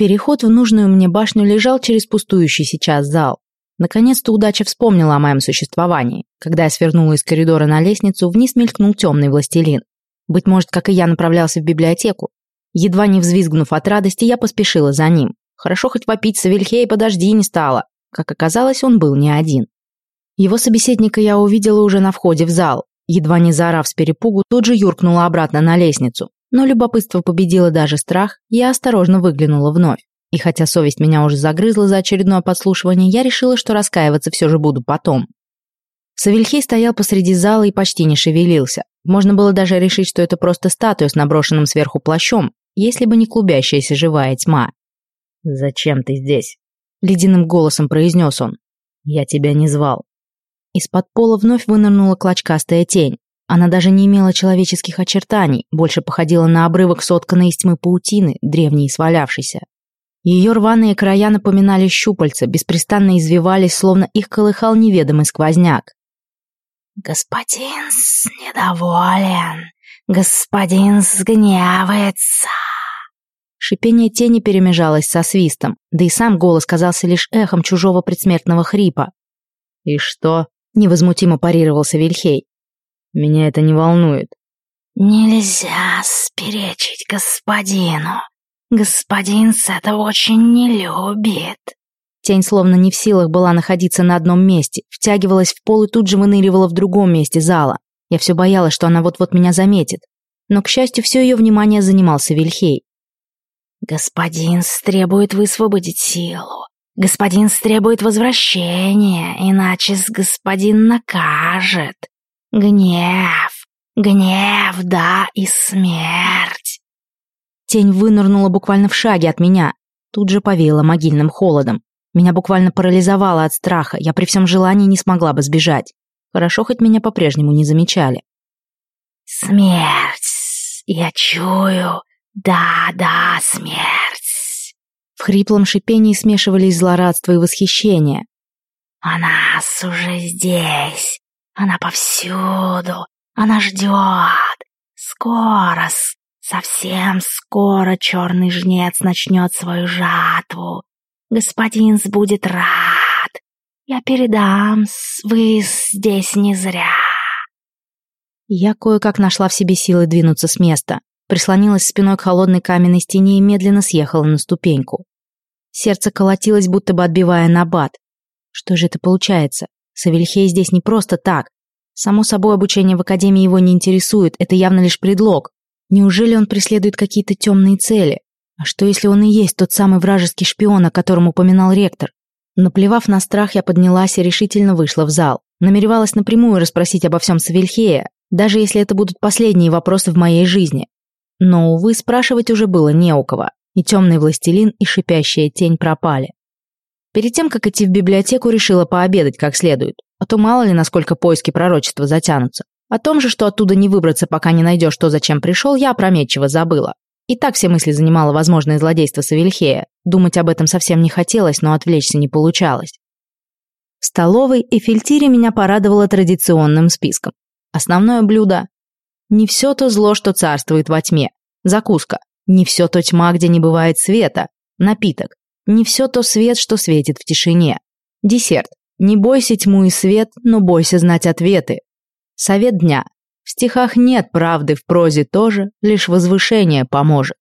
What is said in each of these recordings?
Переход в нужную мне башню лежал через пустующий сейчас зал. Наконец-то удача вспомнила о моем существовании. Когда я свернула из коридора на лестницу, вниз мелькнул темный властелин. Быть может, как и я, направлялся в библиотеку. Едва не взвизгнув от радости, я поспешила за ним. Хорошо хоть попить Савельхей подожди не стало. Как оказалось, он был не один. Его собеседника я увидела уже на входе в зал. Едва не заорав с перепугу, тут же юркнула обратно на лестницу. Но любопытство победило даже страх, я осторожно выглянула вновь. И хотя совесть меня уже загрызла за очередное подслушивание, я решила, что раскаиваться все же буду потом. Савельхей стоял посреди зала и почти не шевелился. Можно было даже решить, что это просто статуя с наброшенным сверху плащом, если бы не клубящаяся живая тьма. «Зачем ты здесь?» — ледяным голосом произнес он. «Я тебя не звал». Из-под пола вновь вынырнула клочкастая тень. Она даже не имела человеческих очертаний, больше походила на обрывок сотканной из тьмы паутины, древней и свалявшейся. Ее рваные края напоминали щупальца, беспрестанно извивались, словно их колыхал неведомый сквозняк. «Господин недоволен, господин сгневается». Шипение тени перемежалось со свистом, да и сам голос казался лишь эхом чужого предсмертного хрипа. «И что?» — невозмутимо парировался Вильхей. Меня это не волнует. Нельзя сперечить господину. Господин с этого очень не любит. Тень словно не в силах была находиться на одном месте, втягивалась в пол и тут же выныривала в другом месте зала. Я все боялась, что она вот-вот меня заметит. Но, к счастью, все ее внимание занимался Вильхей. «Господин требует высвободить силу. Господин требует возвращения, иначе господин накажет. Гнев, гнев, да, и смерть. Тень вынырнула буквально в шаге от меня. Тут же повеяло могильным холодом. Меня буквально парализовало от страха, я при всем желании не смогла бы сбежать. Хорошо, хоть меня по-прежнему не замечали. «Смерть! Я чую! Да-да, смерть!» В хриплом шипении смешивались злорадство и восхищение. «Она уже здесь! Она повсюду. Она ждет. Скоро, совсем скоро черный жнец начнет свою жатву. Господин будет рад. Я передам, вы здесь не зря. Я кое-как нашла в себе силы двинуться с места, прислонилась спиной к холодной каменной стене и медленно съехала на ступеньку. Сердце колотилось, будто бы отбивая набат. Что же это получается? Савельхей здесь не просто так. Само собой, обучение в академии его не интересует, это явно лишь предлог. Неужели он преследует какие-то темные цели? А что, если он и есть тот самый вражеский шпион, о котором упоминал ректор? Наплевав на страх, я поднялась и решительно вышла в зал. Намеревалась напрямую расспросить обо всем Савельхея, даже если это будут последние вопросы в моей жизни. Но, увы, спрашивать уже было не у кого. И темный властелин, и шипящая тень пропали. Перед тем, как идти в библиотеку, решила пообедать как следует. А то мало ли, насколько поиски пророчества затянутся. О том же, что оттуда не выбраться, пока не найдешь то, зачем пришел, я опрометчиво забыла. И так все мысли занимало возможное злодейство Савельхея. Думать об этом совсем не хотелось, но отвлечься не получалось. В столовой Эфельтире меня порадовало традиционным списком. Основное блюдо. Не все то зло, что царствует во тьме. Закуска. Не все то тьма, где не бывает света. Напиток. Не все то свет, что светит в тишине. Десерт. Не бойся тьму и свет, но бойся знать ответы. Совет дня. В стихах нет правды, в прозе тоже, лишь возвышение поможет.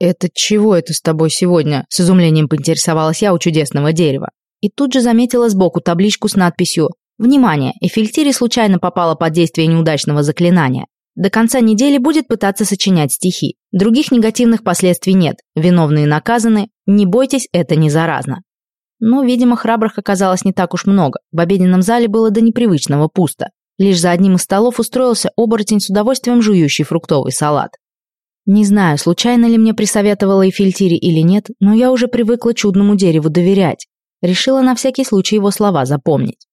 «Это чего это с тобой сегодня?» С изумлением поинтересовалась я у чудесного дерева. И тут же заметила сбоку табличку с надписью «Внимание! Эфельтири случайно попала под действие неудачного заклинания. До конца недели будет пытаться сочинять стихи. Других негативных последствий нет. Виновные наказаны. Не бойтесь, это не заразно. Но, видимо, храбрых оказалось не так уж много. В обеденном зале было до непривычного пусто. Лишь за одним из столов устроился оборотень с удовольствием жующий фруктовый салат. Не знаю, случайно ли мне присоветовала Эфильтири или нет, но я уже привыкла чудному дереву доверять. Решила на всякий случай его слова запомнить.